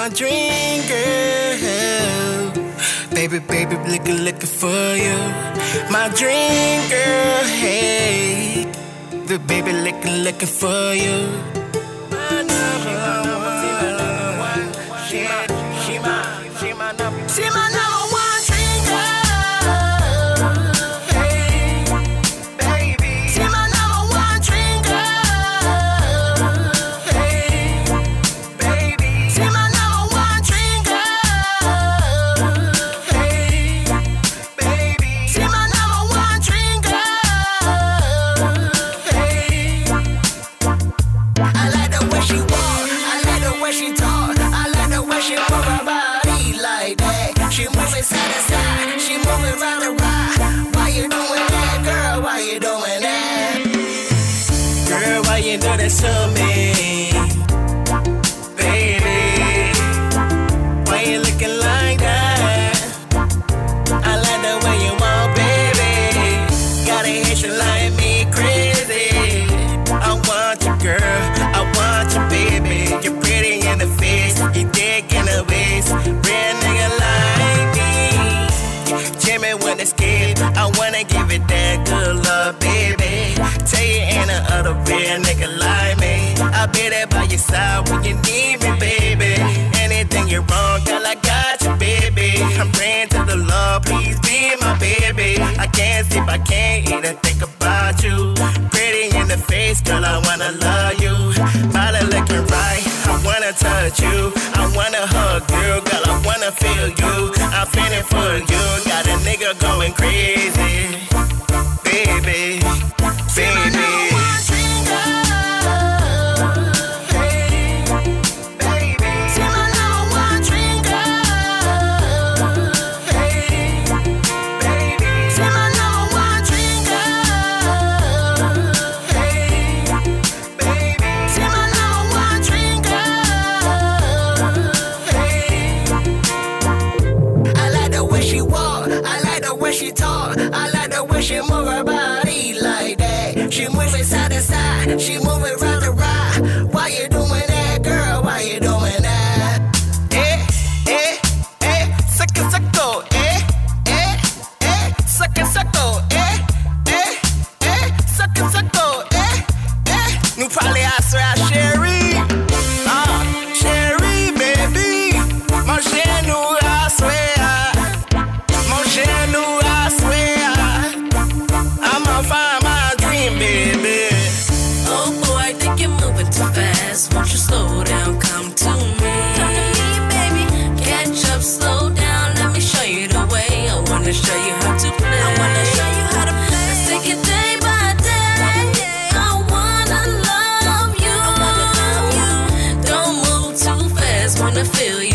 my dream girl. Baby, baby, looking, looking for you. My dream girl, hey. The baby, looking, looking for you. She my, she my, she my number, she my number one to me, baby? Why you looking like that? I like the way you baby. Got a Haitian like me crazy. I want you, girl. I want you, baby. You're pretty in the face, you in the waist. Nigga like me. I wanna give it that good love, baby. Tell you ain't no other real nigga like me. I'll be there by your side when you need me, baby. Anything you're wrong, girl, I got you, baby. I'm praying to the Lord, please be my baby. I can't sleep, I can't even think about you. Pretty in the face, girl, I wanna love side to side, she moving round and round. Why you doing that, girl? Why you doing that? Eh, eh, eh, sucko, eh, eh, eh, eh, eh, eh, eh, eh. Chérie, ah, Chérie, baby. I'ma find my dream, baby. wanna feel you.